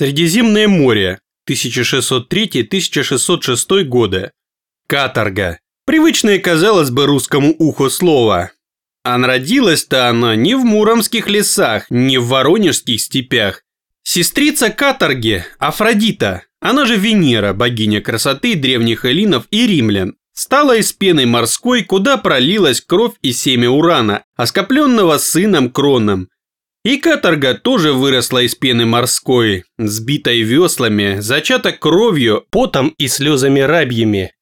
Средиземное море, 1603-1606 годы. Каторга. Привычное, казалось бы, русскому уху слово. А народилась-то она не в муромских лесах, не в воронежских степях. Сестрица каторги, Афродита, она же Венера, богиня красоты древних эллинов и римлян, стала из пены морской, куда пролилась кровь и семя урана, оскопленного сыном Кроном. И каторга тоже выросла из пены морской, сбитой веслами, зачата кровью, потом и слезами рабьими.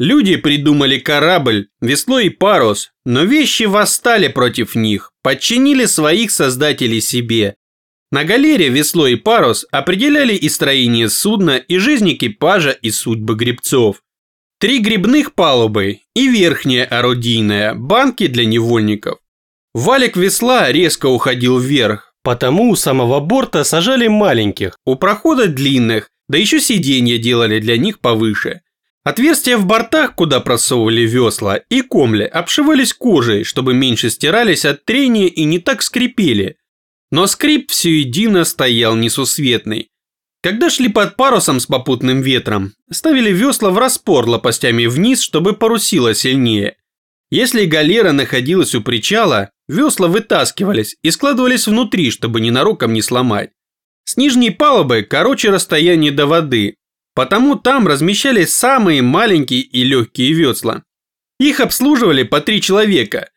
Люди придумали корабль, весло и парус, но вещи восстали против них, подчинили своих создателей себе. На галере весло и парус определяли и строение судна, и жизнь экипажа, и судьбы гребцов. Три грибных палубы и верхняя орудийная, банки для невольников. Валик весла резко уходил вверх, потому у самого борта сажали маленьких, у прохода длинных, да еще сиденья делали для них повыше. Отверстия в бортах, куда просовывали весла, и комли обшивались кожей, чтобы меньше стирались от трения и не так скрипели. Но скрип все едино стоял несусветный. Когда шли под парусом с попутным ветром, ставили весла в распор лопастями вниз, чтобы парусило сильнее. Если галера находилась у причала, весла вытаскивались и складывались внутри, чтобы ненароком не сломать. С нижней палубы короче расстояние до воды, Потому там размещались самые маленькие и легкие весла. Их обслуживали по три человека.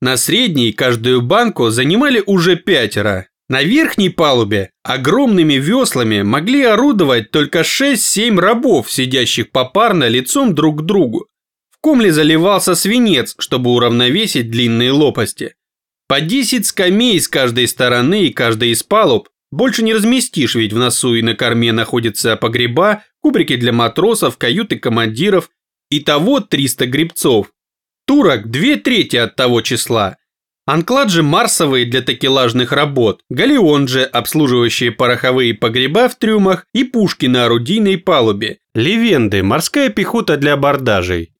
На средней каждую банку занимали уже пятеро. На верхней палубе огромными веслами могли орудовать только 6-7 рабов, сидящих попарно лицом друг к другу. В комле заливался свинец, чтобы уравновесить длинные лопасти. По 10 скамей с каждой стороны и каждой из палуб больше не разместишь, ведь в носу и на корме находятся погреба, кубрики для матросов, каюты командиров. Итого 300 грибцов. Турок – две трети от того числа. Анклад же марсовые для такелажных работ, галеон же, обслуживающие пороховые погреба в трюмах и пушки на орудийной палубе, левенды – морская пехота для абордажей.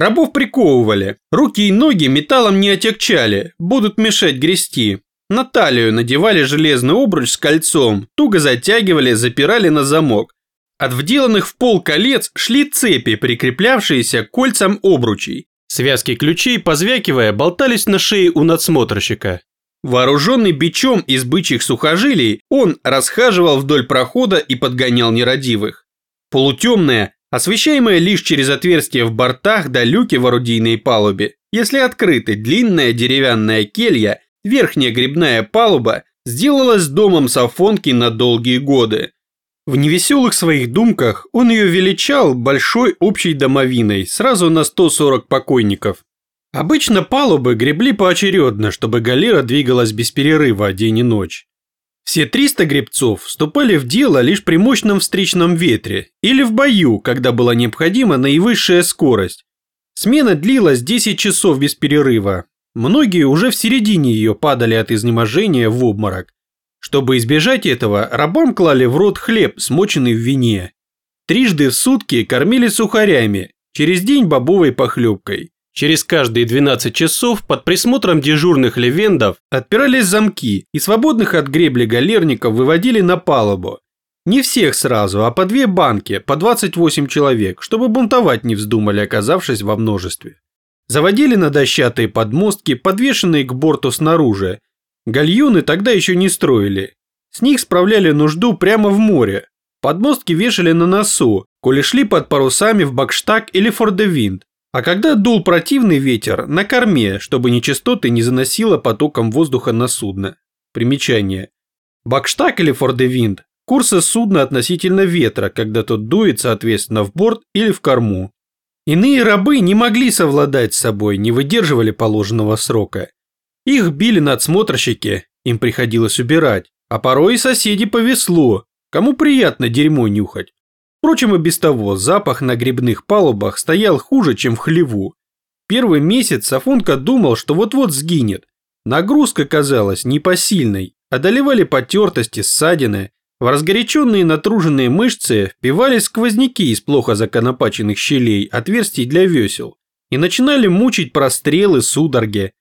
Рабов приковывали, руки и ноги металлом не отягчали, будут мешать грести. На талию надевали железный обруч с кольцом, туго затягивали, запирали на замок. От вделанных в пол колец шли цепи, прикреплявшиеся к кольцам обручей. Связки ключей, позвякивая, болтались на шее у надсмотрщика. Вооруженный бичом из бычьих сухожилий, он расхаживал вдоль прохода и подгонял нерадивых. Полутемная, освещаемая лишь через отверстия в бортах да люки в орудийной палубе, если открыты длинная деревянная келья, верхняя грибная палуба сделалась домом Сафонки на долгие годы. В невеселых своих думках он ее величал большой общей домовиной, сразу на 140 покойников. Обычно палубы гребли поочередно, чтобы галера двигалась без перерыва день и ночь. Все 300 гребцов вступали в дело лишь при мощном встречном ветре или в бою, когда была необходима наивысшая скорость. Смена длилась 10 часов без перерыва. Многие уже в середине ее падали от изнеможения в обморок. Чтобы избежать этого, рабам клали в рот хлеб, смоченный в вине. Трижды в сутки кормили сухарями, через день бобовой похлебкой. Через каждые 12 часов под присмотром дежурных левендов отпирались замки и свободных от гребли галерников выводили на палубу. Не всех сразу, а по две банки, по 28 человек, чтобы бунтовать не вздумали, оказавшись во множестве. Заводили на дощатые подмостки, подвешенные к борту снаружи, Гальюны тогда еще не строили. С них справляли нужду прямо в море. Подмостки вешали на носу, коли шли под парусами в бакштаг или фордевинд. А когда дул противный ветер, на корме, чтобы нечистоты не заносило потоком воздуха на судно. Примечание. Бакштаг или фордевинд – курсы судна относительно ветра, когда тот дует, соответственно, в борт или в корму. Иные рабы не могли совладать с собой, не выдерживали положенного срока. Их били надсмотрщики, им приходилось убирать, а порой и соседи по веслу, кому приятно дерьмо нюхать. Впрочем, и без того запах на грибных палубах стоял хуже, чем в хлеву. Первый месяц Сафонка думал, что вот-вот сгинет. Нагрузка казалась непосильной, одолевали потертости, ссадины, в разгоряченные натруженные мышцы впивались сквозняки из плохо законопаченных щелей, отверстий для весел, и начинали мучить прострелы, судороги,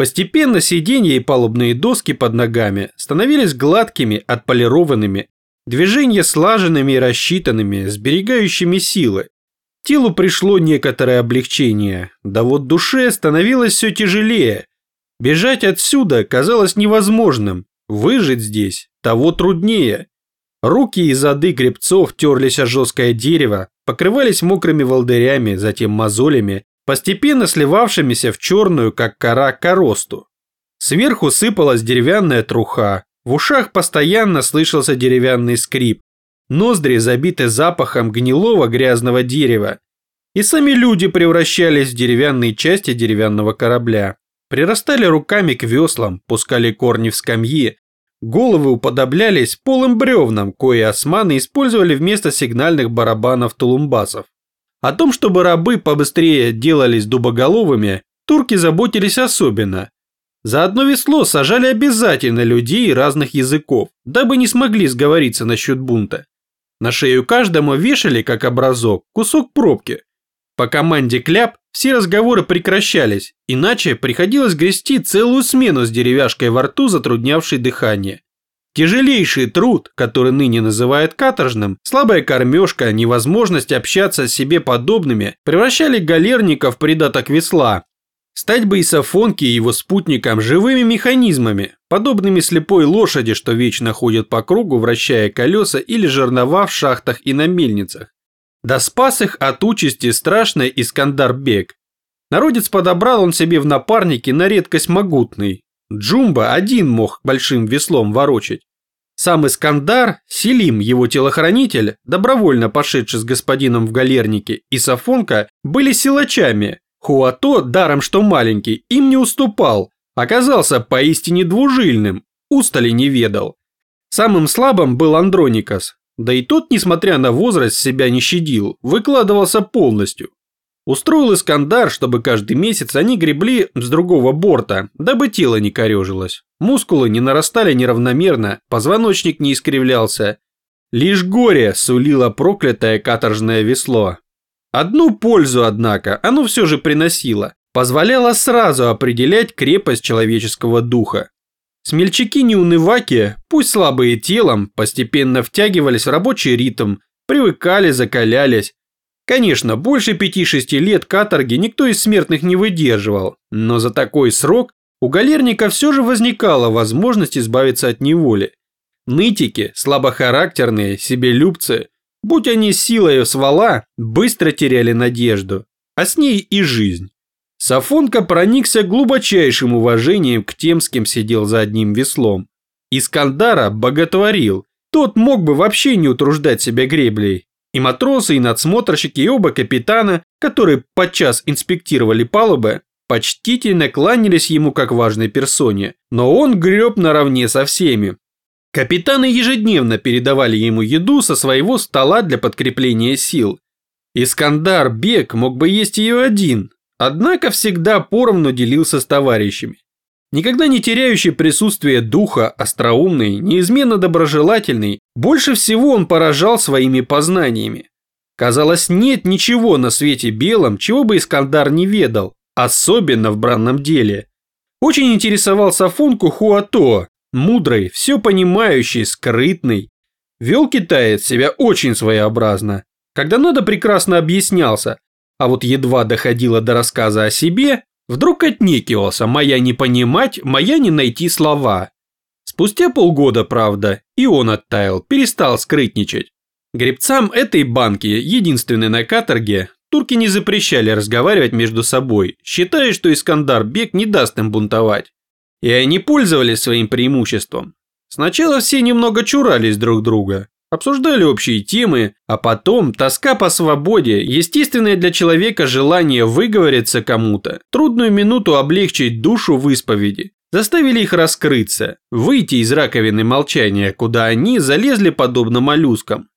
Постепенно сиденья и палубные доски под ногами становились гладкими, отполированными. Движения слаженными и рассчитанными, сберегающими силы. Телу пришло некоторое облегчение, да вот душе становилось все тяжелее. Бежать отсюда казалось невозможным, выжить здесь того труднее. Руки и зады гребцов терлись о жесткое дерево, покрывались мокрыми волдырями, затем мозолями, постепенно сливавшимися в черную, как кора, коросту. Сверху сыпалась деревянная труха, в ушах постоянно слышался деревянный скрип, ноздри забиты запахом гнилого грязного дерева. И сами люди превращались в деревянные части деревянного корабля. Прирастали руками к веслам, пускали корни в скамьи, головы уподоблялись полым бревнам, кое османы использовали вместо сигнальных барабанов тулумбасов. О том, чтобы рабы побыстрее делались дубоголовыми, турки заботились особенно. За одно весло сажали обязательно людей разных языков, дабы не смогли сговориться насчет бунта. На шею каждому вешали, как образок, кусок пробки. По команде кляп все разговоры прекращались, иначе приходилось грести целую смену с деревяшкой во рту, затруднявшей дыхание. Тяжелейший труд, который ныне называют каторжным, слабая кормежка, невозможность общаться с себе подобными, превращали галерника в придаток весла. Стать бы и Сафонке и его спутникам живыми механизмами, подобными слепой лошади, что вечно ходят по кругу, вращая колеса или жернова в шахтах и на мельницах. Да спас их от участи страшный Искандар-бег. Народец подобрал он себе в напарнике на редкость могутный, Джумба один мог большим веслом ворочать. Сам Искандар, Селим, его телохранитель, добровольно пошедший с господином в галернике, и Сафонка были силачами. Хуато, даром что маленький, им не уступал, оказался поистине двужильным, устали не ведал. Самым слабым был Андроникас, да и тот, несмотря на возраст, себя не щадил, выкладывался полностью. Устроил Искандар, чтобы каждый месяц они гребли с другого борта, дабы тело не корежилось. Мускулы не нарастали неравномерно, позвоночник не искривлялся. Лишь горе сулило проклятое каторжное весло. Одну пользу, однако, оно все же приносило. Позволяло сразу определять крепость человеческого духа. Смельчаки-неунываки, пусть слабые телом, постепенно втягивались в рабочий ритм, привыкали, закалялись, Конечно, больше 5-6 лет каторги никто из смертных не выдерживал, но за такой срок у галерника все же возникала возможность избавиться от неволи. Нытики, слабохарактерные, себелюбцы, будь они силой свала, быстро теряли надежду, а с ней и жизнь. Сафонка проникся глубочайшим уважением к тем, с кем сидел за одним веслом. Искандара боготворил, тот мог бы вообще не утруждать себя греблей, и матросы, и надсмотрщики, и оба капитана, которые подчас инспектировали палубы, почтительно кланялись ему как важной персоне, но он греб наравне со всеми. Капитаны ежедневно передавали ему еду со своего стола для подкрепления сил. Искандар Бек мог бы есть ее один, однако всегда поровну делился с товарищами. Никогда не теряющий присутствие духа, остроумный, неизменно доброжелательный, больше всего он поражал своими познаниями. Казалось, нет ничего на свете белом, чего бы Искандар не ведал, особенно в бранном деле. Очень интересовался Сафонку Хуато, мудрый, все понимающий, скрытный. Вел китаец себя очень своеобразно. Когда надо, прекрасно объяснялся, а вот едва доходило до рассказа о себе, Вдруг отнекивался, моя не понимать, моя не найти слова. Спустя полгода, правда, и он оттаял, перестал скрытничать. Гребцам этой банки, единственной на каторге, турки не запрещали разговаривать между собой, считая, что Искандар Бек не даст им бунтовать. И они пользовались своим преимуществом. Сначала все немного чурались друг друга, обсуждали общие темы, а потом тоска по свободе, естественное для человека желание выговориться кому-то, трудную минуту облегчить душу в исповеди, заставили их раскрыться, выйти из раковины молчания, куда они залезли подобно моллюскам.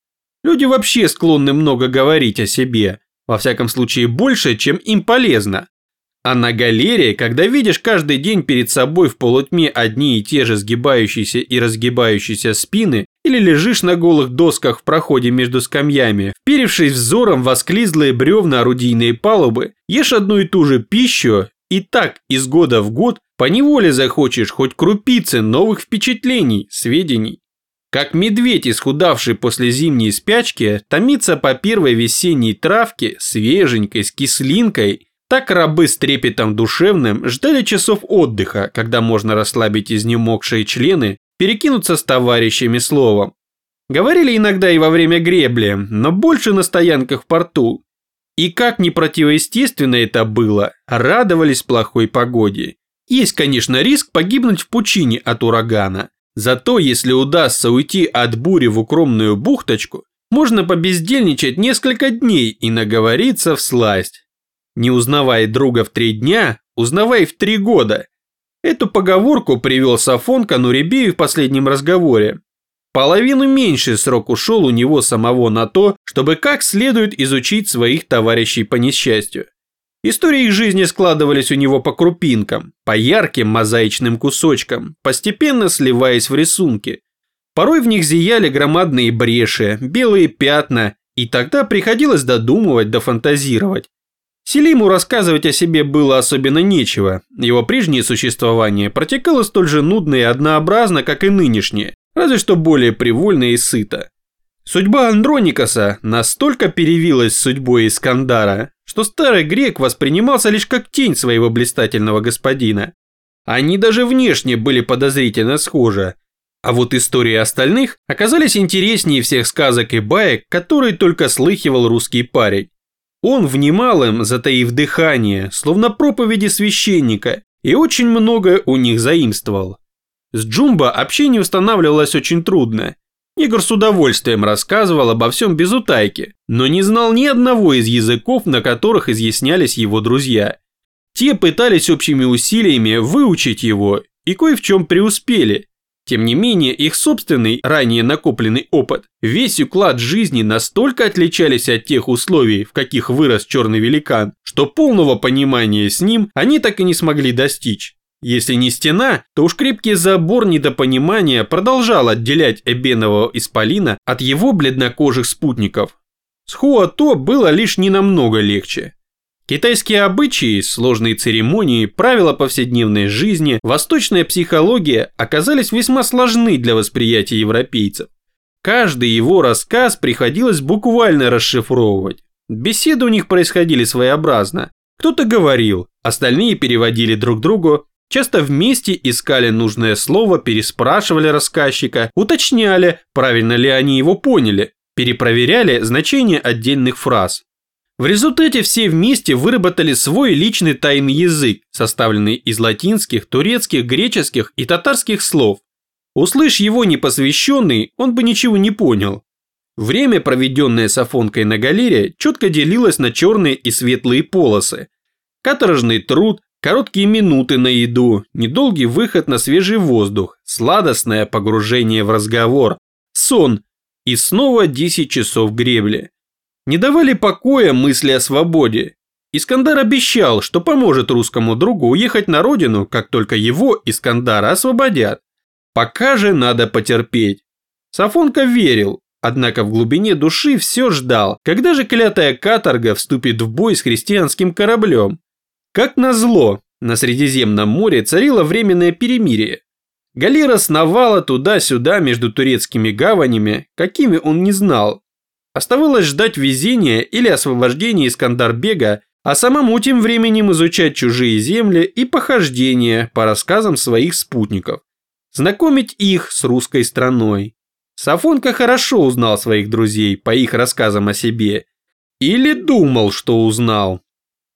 Люди вообще склонны много говорить о себе, во всяком случае больше, чем им полезно. А на галерее, когда видишь каждый день перед собой в полутьме одни и те же сгибающиеся и разгибающиеся спины, или лежишь на голых досках в проходе между скамьями, вперевшись взором в осклизлые бревна орудийные палубы, ешь одну и ту же пищу, и так из года в год поневоле захочешь хоть крупицы новых впечатлений, сведений. Как медведь, исхудавший после зимней спячки, томится по первой весенней травке, свеженькой, с кислинкой, так рабы с трепетом душевным ждали часов отдыха, когда можно расслабить изнемогшие члены, перекинуться с товарищами словом. Говорили иногда и во время гребли, но больше на стоянках в порту. И как не противоестественно это было, радовались плохой погоде. Есть, конечно, риск погибнуть в пучине от урагана, Зато если удастся уйти от бури в укромную бухточку, можно побездельничать несколько дней и наговориться в сласть. Не узнавай друга в три дня, узнавай в три года. Эту поговорку привел Сафон Кануребею в последнем разговоре. Половину меньше срок ушел у него самого на то, чтобы как следует изучить своих товарищей по несчастью. Истории их жизни складывались у него по крупинкам, по ярким мозаичным кусочкам, постепенно сливаясь в рисунки. Порой в них зияли громадные бреши, белые пятна, и тогда приходилось додумывать, дофантазировать. Селиму рассказывать о себе было особенно нечего, его прежнее существование протекало столь же нудно и однообразно, как и нынешнее, разве что более привольно и сыто. Судьба Андроникаса настолько перевилась с судьбой Искандара, что старый грек воспринимался лишь как тень своего блистательного господина. Они даже внешне были подозрительно схожи. А вот истории остальных оказались интереснее всех сказок и баек, которые только слыхивал русский парень. Он внимал им, затаив дыхание, словно проповеди священника, и очень многое у них заимствовал. С Джумба общение устанавливалось очень трудно, Негр с удовольствием рассказывал обо всем без утайки, но не знал ни одного из языков, на которых изъяснялись его друзья. Те пытались общими усилиями выучить его и кое в чем преуспели. Тем не менее, их собственный, ранее накопленный опыт, весь уклад жизни настолько отличались от тех условий, в каких вырос черный великан, что полного понимания с ним они так и не смогли достичь. Если не стена, то уж крепкий забор недопонимания продолжал отделять эбенового исполина от его бледнокожих спутников. С Хуато было лишь ненамного легче. Китайские обычаи, сложные церемонии, правила повседневной жизни, восточная психология оказались весьма сложны для восприятия европейцев. Каждый его рассказ приходилось буквально расшифровывать. Беседы у них происходили своеобразно. Кто-то говорил, остальные переводили друг другу, Часто вместе искали нужное слово, переспрашивали рассказчика, уточняли, правильно ли они его поняли, перепроверяли значение отдельных фраз. В результате все вместе выработали свой личный тайный язык, составленный из латинских, турецких, греческих и татарских слов. Услышь его непосвященный, он бы ничего не понял. Время, проведенное с Афонкой на галере, четко делилось на черные и светлые полосы. Каторжный труд, Короткие минуты на еду, недолгий выход на свежий воздух, сладостное погружение в разговор, сон и снова 10 часов гребли. Не давали покоя мысли о свободе. Искандар обещал, что поможет русскому другу уехать на родину, как только его, Искандара, освободят. Пока же надо потерпеть. Сафонка верил, однако в глубине души все ждал, когда же клятая каторга вступит в бой с христианским кораблем. Как назло, на Средиземном море царило временное перемирие. Галера сновала туда-сюда между турецкими гаванями, какими он не знал. Оставалось ждать везения или освобождения Искандарбега, а самому тем временем изучать чужие земли и похождения по рассказам своих спутников. Знакомить их с русской страной. Сафонка хорошо узнал своих друзей по их рассказам о себе. Или думал, что узнал.